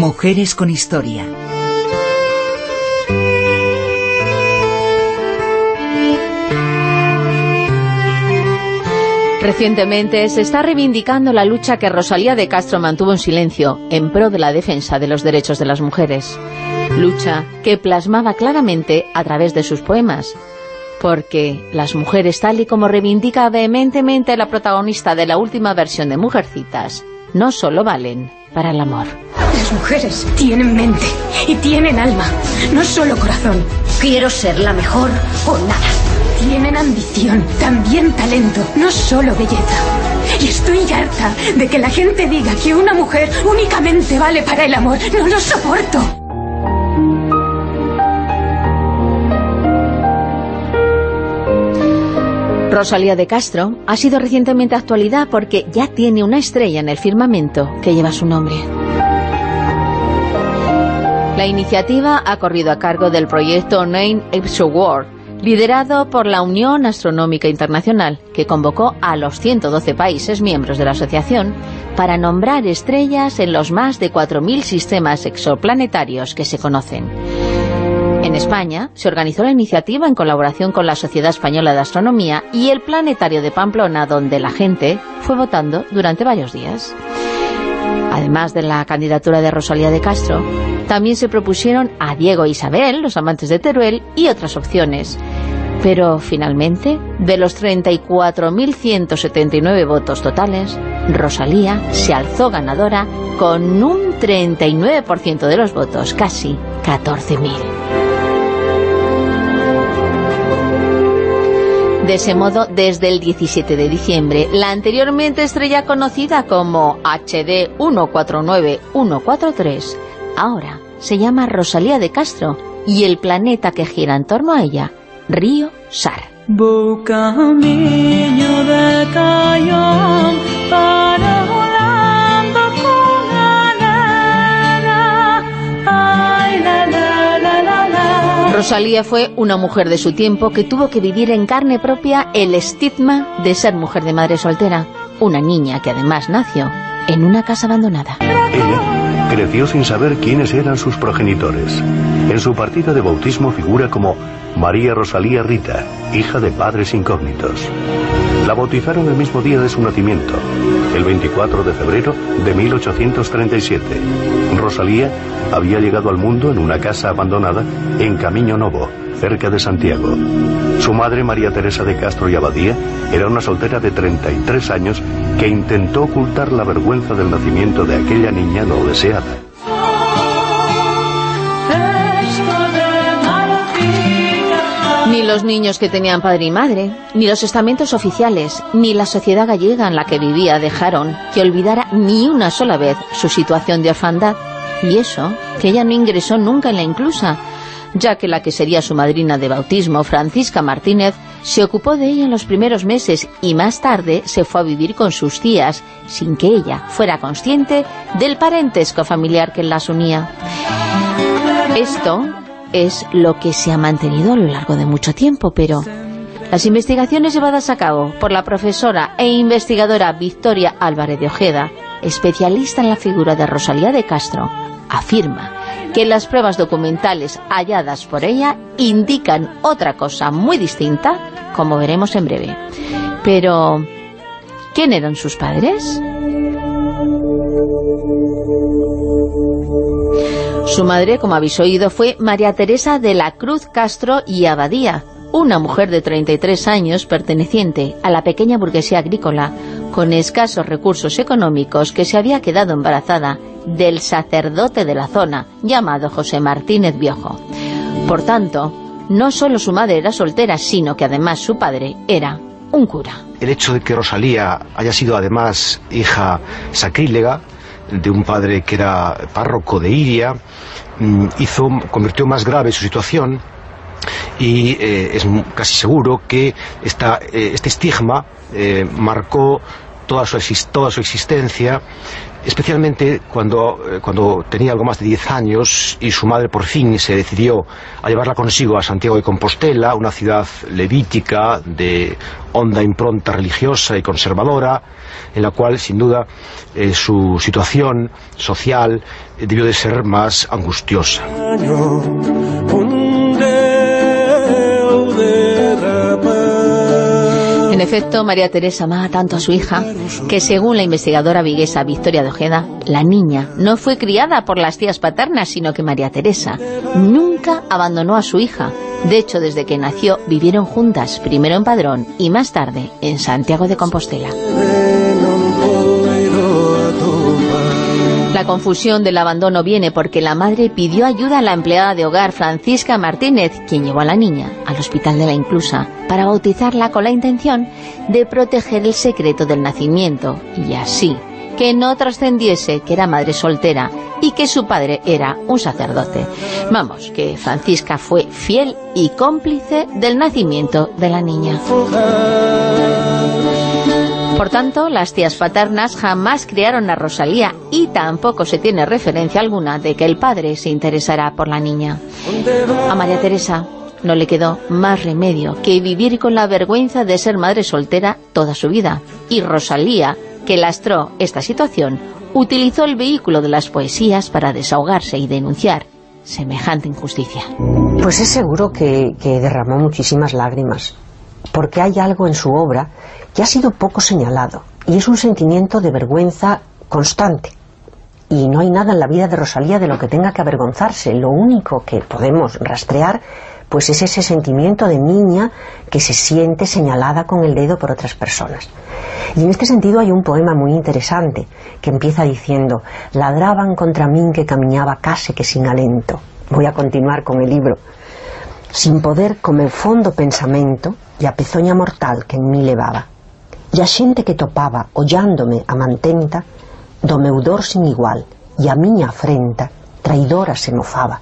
Mujeres con historia. Recientemente se está reivindicando la lucha que Rosalía de Castro mantuvo en silencio en pro de la defensa de los derechos de las mujeres. Lucha que plasmaba claramente a través de sus poemas. Porque las mujeres, tal y como reivindica vehementemente la protagonista de la última versión de Mujercitas, no solo valen para el amor. Las mujeres tienen mente y tienen alma, no solo corazón. Quiero ser la mejor o nada. Tienen ambición, también talento, no solo belleza. Y estoy harta de que la gente diga que una mujer únicamente vale para el amor. No lo soporto. Rosalía de Castro ha sido recientemente actualidad porque ya tiene una estrella en el firmamento que lleva su nombre. La iniciativa ha corrido a cargo del proyecto Episode World, liderado por la Unión Astronómica Internacional, que convocó a los 112 países miembros de la asociación para nombrar estrellas en los más de 4.000 sistemas exoplanetarios que se conocen. En España se organizó la iniciativa en colaboración con la Sociedad Española de Astronomía y el Planetario de Pamplona, donde la gente fue votando durante varios días. Además de la candidatura de Rosalía de Castro, también se propusieron a Diego e Isabel, los amantes de Teruel, y otras opciones. Pero finalmente, de los 34.179 votos totales, Rosalía se alzó ganadora con un 39% de los votos, casi 14.000. De ese modo, desde el 17 de diciembre, la anteriormente estrella conocida como HD 149143, ahora se llama Rosalía de Castro y el planeta que gira en torno a ella, Río Sar. Rosalía fue una mujer de su tiempo que tuvo que vivir en carne propia el estigma de ser mujer de madre soltera, una niña que además nació en una casa abandonada. Ella creció sin saber quiénes eran sus progenitores. En su partida de bautismo figura como María Rosalía Rita, hija de padres incógnitos. La bautizaron el mismo día de su nacimiento, el 24 de febrero de 1837. Rosalía había llegado al mundo en una casa abandonada en Camino Novo, cerca de Santiago. Su madre, María Teresa de Castro y Abadía, era una soltera de 33 años que intentó ocultar la vergüenza del nacimiento de aquella niña no deseada. Ni los niños que tenían padre y madre, ni los estamentos oficiales, ni la sociedad gallega en la que vivía dejaron que olvidara ni una sola vez su situación de orfandad. Y eso, que ella no ingresó nunca en la inclusa, ya que la que sería su madrina de bautismo, Francisca Martínez, se ocupó de ella en los primeros meses y más tarde se fue a vivir con sus tías, sin que ella fuera consciente del parentesco familiar que las unía. Esto es lo que se ha mantenido a lo largo de mucho tiempo, pero las investigaciones llevadas a cabo por la profesora e investigadora Victoria Álvarez de Ojeda, especialista en la figura de Rosalía de Castro, afirma que las pruebas documentales halladas por ella indican otra cosa muy distinta, como veremos en breve. Pero, ¿quién eran sus padres? Su madre, como habéis oído, fue María Teresa de la Cruz Castro y Abadía, una mujer de 33 años perteneciente a la pequeña burguesía agrícola, con escasos recursos económicos que se había quedado embarazada del sacerdote de la zona, llamado José Martínez Viejo. Por tanto, no solo su madre era soltera, sino que además su padre era un cura. El hecho de que Rosalía haya sido además hija sacrílega, de un padre que era párroco de Iria, mm, hizo, convirtió más grave su situación y eh, es casi seguro que esta, eh, este estigma eh, marcó toda su, toda su existencia especialmente cuando, eh, cuando tenía algo más de 10 años y su madre por fin se decidió a llevarla consigo a Santiago de Compostela, una ciudad levítica de honda impronta religiosa y conservadora, en la cual sin duda eh, su situación social eh, debió de ser más angustiosa. Efecto, María Teresa amaba tanto a su hija que según la investigadora viguesa Victoria de Ojeda, la niña no fue criada por las tías paternas, sino que María Teresa nunca abandonó a su hija. De hecho, desde que nació vivieron juntas, primero en Padrón y más tarde en Santiago de Compostela. Confusión del abandono viene porque la madre pidió ayuda a la empleada de hogar Francisca Martínez, quien llevó a la niña al hospital de la Inclusa para bautizarla con la intención de proteger el secreto del nacimiento y así que no trascendiese que era madre soltera y que su padre era un sacerdote. Vamos, que Francisca fue fiel y cómplice del nacimiento de la niña. Por tanto, las tías paternas jamás criaron a Rosalía y tampoco se tiene referencia alguna de que el padre se interesara por la niña. A María Teresa no le quedó más remedio que vivir con la vergüenza de ser madre soltera toda su vida. Y Rosalía, que lastró esta situación, utilizó el vehículo de las poesías para desahogarse y denunciar semejante injusticia. Pues es seguro que, que derramó muchísimas lágrimas, porque hay algo en su obra que ha sido poco señalado y es un sentimiento de vergüenza constante. Y no hay nada en la vida de Rosalía de lo que tenga que avergonzarse. Lo único que podemos rastrear pues es ese sentimiento de niña que se siente señalada con el dedo por otras personas. Y en este sentido hay un poema muy interesante que empieza diciendo «Ladraban contra mí que caminaba casi que sin alento». Voy a continuar con el libro. «Sin poder como el fondo pensamento y a pezoña mortal que en mí levaba e a que topaba ollándome a mantenta do meu dor sin igual e a miña afrenta traidora se mofaba.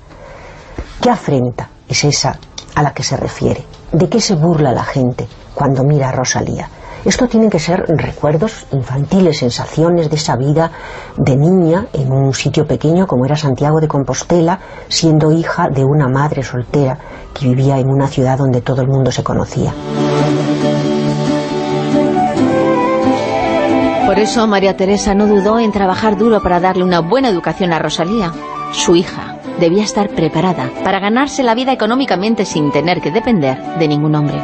Que afrenta es esa a la que se refiere de qué se burla la gente cuando mira a Rosalía esto tienen que ser recuerdos infantiles, sensaciones de esa vida de niña en un sitio pequeño como era Santiago de Compostela, siendo hija de una madre soltera que vivía en una ciudad donde todo el mundo se conocía. Por eso María Teresa no dudó en trabajar duro para darle una buena educación a Rosalía. Su hija debía estar preparada para ganarse la vida económicamente sin tener que depender de ningún hombre.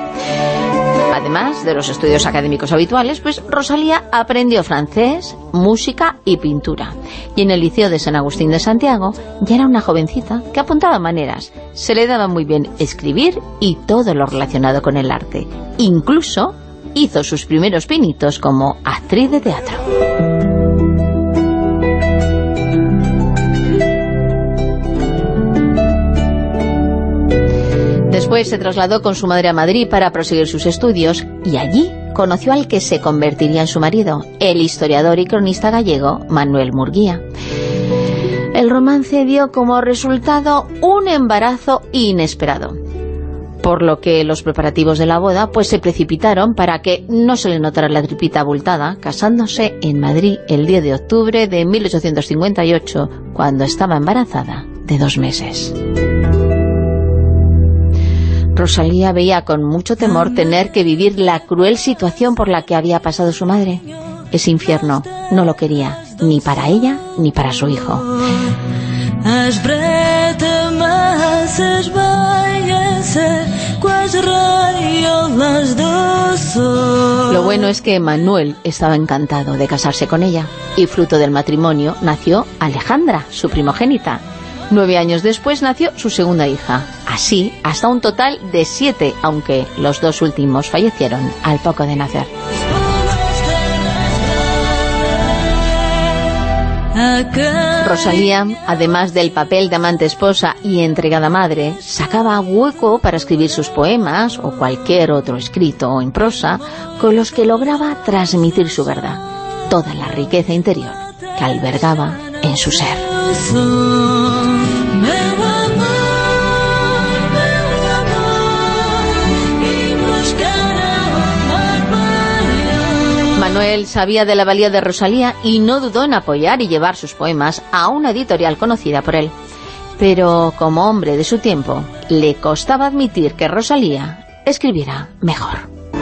Además de los estudios académicos habituales, pues Rosalía aprendió francés, música y pintura. Y en el Liceo de San Agustín de Santiago ya era una jovencita que apuntaba maneras. Se le daba muy bien escribir y todo lo relacionado con el arte. Incluso hizo sus primeros pinitos como actriz de teatro. Después se trasladó con su madre a Madrid para proseguir sus estudios y allí conoció al que se convertiría en su marido, el historiador y cronista gallego Manuel Murguía. El romance dio como resultado un embarazo inesperado por lo que los preparativos de la boda pues se precipitaron para que no se le notara la tripita abultada, casándose en Madrid el 10 de octubre de 1858, cuando estaba embarazada de dos meses. Rosalía veía con mucho temor tener que vivir la cruel situación por la que había pasado su madre. Ese infierno no lo quería, ni para ella ni para su hijo. Lo bueno es que Manuel estaba encantado de casarse con ella y fruto del matrimonio nació Alejandra, su primogénita. Nueve años después nació su segunda hija, así hasta un total de siete, aunque los dos últimos fallecieron al poco de nacer. Rosalía, además del papel de amante esposa y entregada madre, sacaba hueco para escribir sus poemas o cualquier otro escrito en prosa con los que lograba transmitir su verdad, toda la riqueza interior que albergaba en su ser. Manuel sabía de la valía de Rosalía y no dudó en apoyar y llevar sus poemas a una editorial conocida por él. Pero como hombre de su tiempo, le costaba admitir que Rosalía escribiera mejor.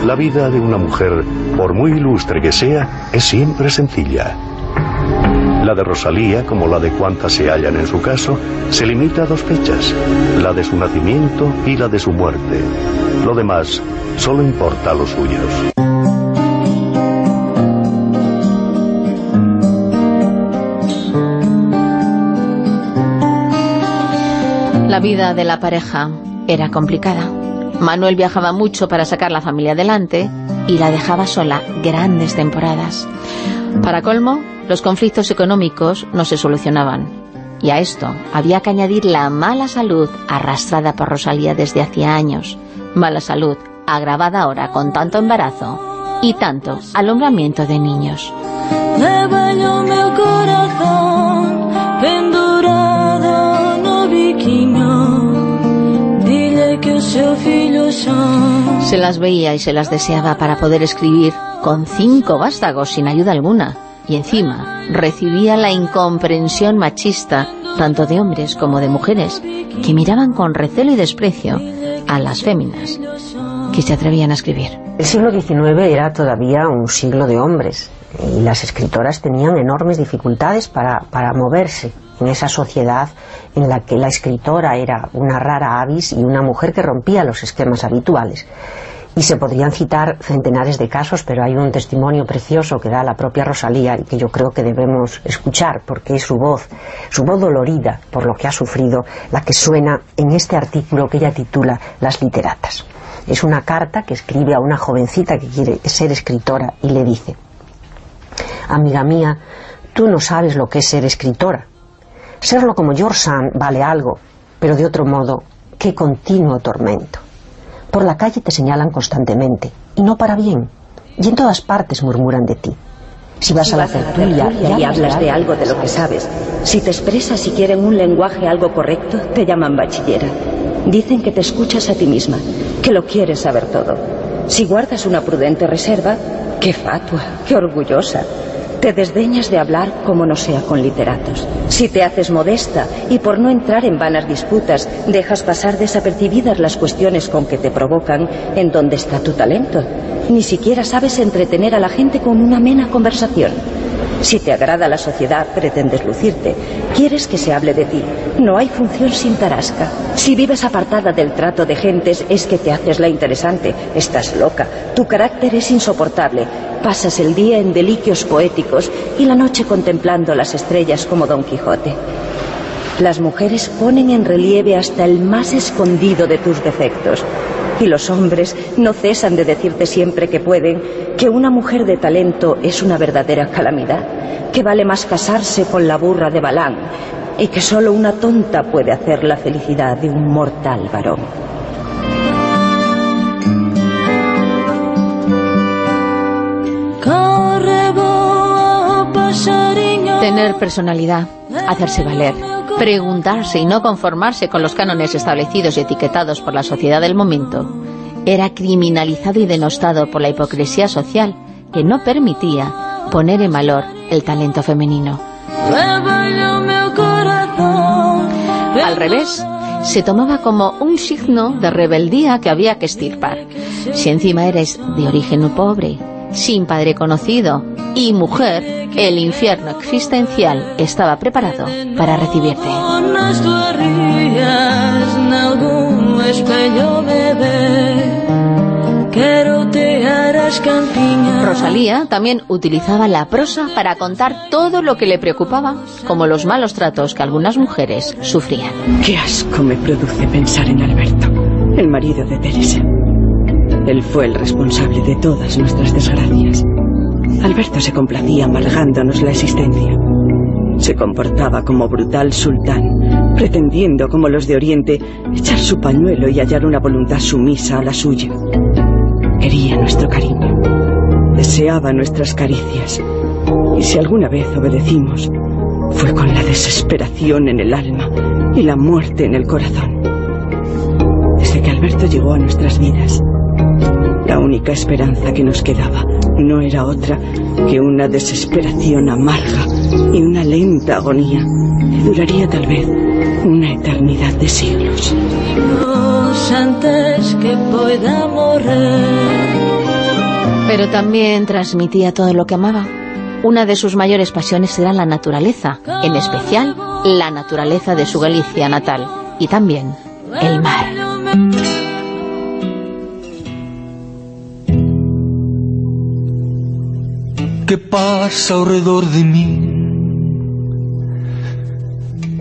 La vida de una mujer, por muy ilustre que sea, es siempre sencilla. La de Rosalía, como la de cuantas se hallan en su caso, se limita a dos fechas, la de su nacimiento y la de su muerte. Lo demás solo importa a los suyos. La vida de la pareja era complicada. Manuel viajaba mucho para sacar la familia adelante y la dejaba sola grandes temporadas. Para colmo, los conflictos económicos no se solucionaban. Y a esto había que añadir la mala salud arrastrada por Rosalía desde hacía años. Mala salud agravada ahora con tanto embarazo y tanto alumbramiento de niños. Se las veía y se las deseaba para poder escribir con cinco vástagos sin ayuda alguna. Y encima recibía la incomprensión machista tanto de hombres como de mujeres que miraban con recelo y desprecio a las féminas que se atrevían a escribir. El siglo XIX era todavía un siglo de hombres y las escritoras tenían enormes dificultades para, para moverse en esa sociedad en la que la escritora era una rara avis y una mujer que rompía los esquemas habituales. Y se podrían citar centenares de casos, pero hay un testimonio precioso que da la propia Rosalía y que yo creo que debemos escuchar, porque es su voz, su voz dolorida por lo que ha sufrido, la que suena en este artículo que ella titula Las literatas. Es una carta que escribe a una jovencita que quiere ser escritora y le dice Amiga mía, tú no sabes lo que es ser escritora. Serlo como George Sand vale algo, pero de otro modo, qué continuo tormento. Por la calle te señalan constantemente, y no para bien, y en todas partes murmuran de ti. Si vas a la tertulia y hablas de algo de lo que sabes, si te expresas y quieren un lenguaje algo correcto, te llaman bachillera. Dicen que te escuchas a ti misma, que lo quieres saber todo. Si guardas una prudente reserva, qué fatua, qué orgullosa. Te desdeñas de hablar como no sea con literatos. Si te haces modesta y por no entrar en vanas disputas dejas pasar desapercibidas las cuestiones con que te provocan, ¿en dónde está tu talento? Ni siquiera sabes entretener a la gente con una amena conversación. Si te agrada la sociedad, pretendes lucirte. Quieres que se hable de ti. No hay función sin tarasca. Si vives apartada del trato de gentes, es que te haces la interesante. Estás loca. Tu carácter es insoportable. Pasas el día en deliquios poéticos y la noche contemplando las estrellas como Don Quijote. Las mujeres ponen en relieve hasta el más escondido de tus defectos. Y los hombres no cesan de decirte siempre que pueden que una mujer de talento es una verdadera calamidad, que vale más casarse con la burra de Balán y que solo una tonta puede hacer la felicidad de un mortal varón. Tener personalidad, hacerse valer, preguntarse y no conformarse con los cánones establecidos y etiquetados por la sociedad del momento, era criminalizado y denostado por la hipocresía social que no permitía poner en valor el talento femenino. Al revés, se tomaba como un signo de rebeldía que había que estirpar. Si encima eres de origen pobre, sin padre conocido y mujer, el infierno existencial estaba preparado para recibirte. Rosalía también utilizaba la prosa para contar todo lo que le preocupaba, como los malos tratos que algunas mujeres sufrían. Qué asco me produce pensar en Alberto, el marido de Teresa. Él fue el responsable de todas nuestras desgracias. Alberto se complacía amargándonos la existencia. Se comportaba como brutal sultán, pretendiendo, como los de Oriente, echar su pañuelo y hallar una voluntad sumisa a la suya. Quería nuestro cariño, deseaba nuestras caricias, y si alguna vez obedecimos, fue con la desesperación en el alma y la muerte en el corazón. Desde que Alberto llegó a nuestras vidas, la única esperanza que nos quedaba no era otra que una desesperación amarga y una lenta agonía que duraría tal vez una eternidad de siglos. antes que pueda Pero también transmitía todo lo que amaba. Una de sus mayores pasiones era la naturaleza, en especial la naturaleza de su Galicia natal y también el mar. ¿Qué pasa alrededor de mí?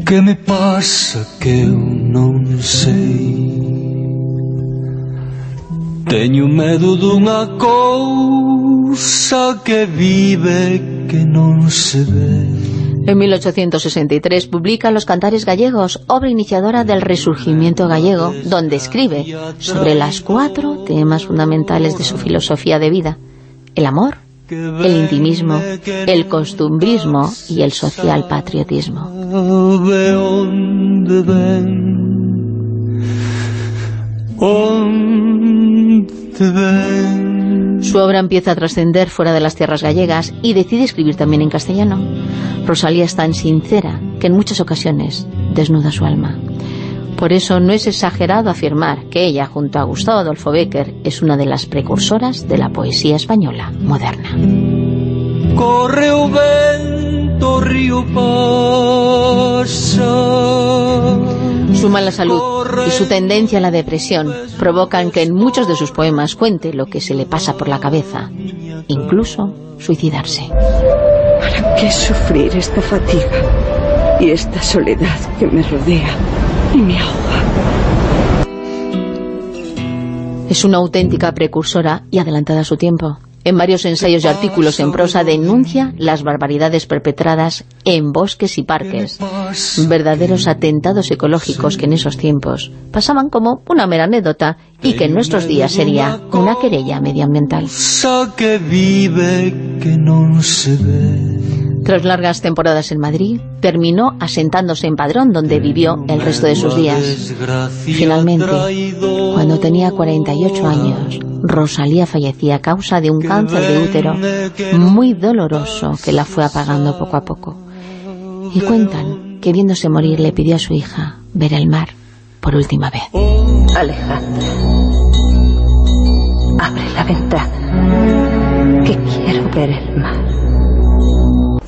¿Qué me pasa que no sé? Teño medo dunha que vive que non se ve En 1863 publica Los Cantares Gallegos, obra iniciadora del resurgimiento gallego, donde escribe sobre las cuatro temas fundamentales de su filosofía de vida. El amor, el intimismo, el costumbrismo y el social patriotismo. Su obra empieza a trascender fuera de las tierras gallegas y decide escribir también en castellano. Rosalía es tan sincera que en muchas ocasiones desnuda su alma. Por eso no es exagerado afirmar que ella, junto a Gustavo Adolfo Becker, es una de las precursoras de la poesía española moderna. Corre vento, río Su mala salud y su tendencia a la depresión provocan que en muchos de sus poemas cuente lo que se le pasa por la cabeza, incluso suicidarse. ¿Para qué sufrir esta fatiga y esta soledad que me rodea? Y me ahoga. Es una auténtica precursora y adelantada a su tiempo. En varios ensayos y artículos en prosa denuncia las barbaridades perpetradas en bosques y parques, verdaderos atentados ecológicos que en esos tiempos pasaban como una mera anécdota y que en nuestros días sería una querella medioambiental. que vive que no se ve. Tras largas temporadas en Madrid, terminó asentándose en Padrón, donde vivió el resto de sus días. Finalmente, cuando tenía 48 años, Rosalía fallecía a causa de un cáncer de útero muy doloroso que la fue apagando poco a poco. Y cuentan, queriéndose morir, le pidió a su hija ver el mar por última vez. Alejandra, abre la ventana, que quiero ver el mar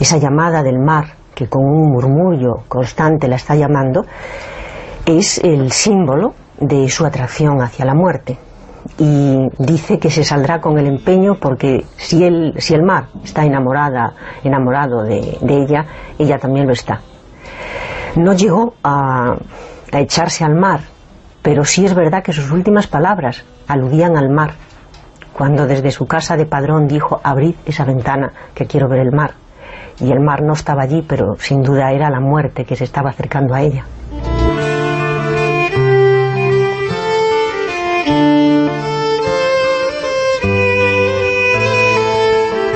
esa llamada del mar, que con un murmullo constante la está llamando, es el símbolo de su atracción hacia la muerte. Y dice que se saldrá con el empeño porque si el, si el mar está enamorada, enamorado de, ella, ella también lo está. No llegó a, a echarse al mar, pero sí es verdad que sus últimas palabras aludían al mar, cuando desde su casa de padrón dijo, abrid esa ventana que quiero ver el mar y el mar no estaba allí, pero sin duda era la muerte que se estaba acercando a ella.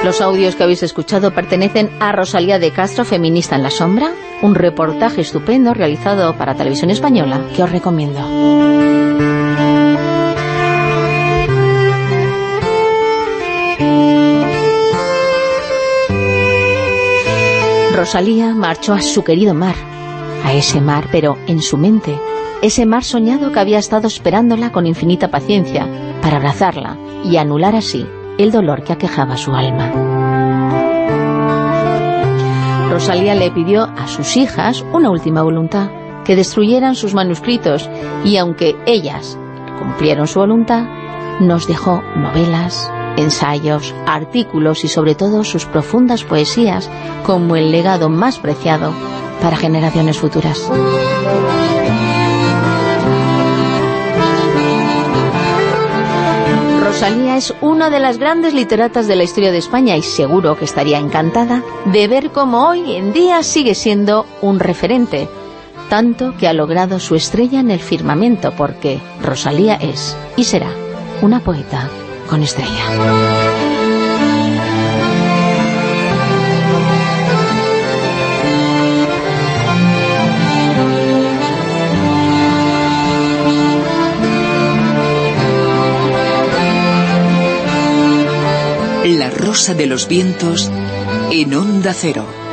Los audios que habéis escuchado pertenecen a Rosalía de Castro, Feminista en la Sombra, un reportaje estupendo realizado para Televisión Española que os recomiendo. Rosalía marchó a su querido mar, a ese mar, pero en su mente, ese mar soñado que había estado esperándola con infinita paciencia para abrazarla y anular así el dolor que aquejaba su alma. Rosalía le pidió a sus hijas una última voluntad, que destruyeran sus manuscritos, y aunque ellas cumplieron su voluntad, nos dejó novelas, ensayos, artículos y sobre todo sus profundas poesías como el legado más preciado para generaciones futuras. Rosalía es una de las grandes literatas de la historia de España y seguro que estaría encantada de ver cómo hoy en día sigue siendo un referente, tanto que ha logrado su estrella en el firmamento porque Rosalía es y será una poeta con estrella. La rosa de los vientos en onda cero.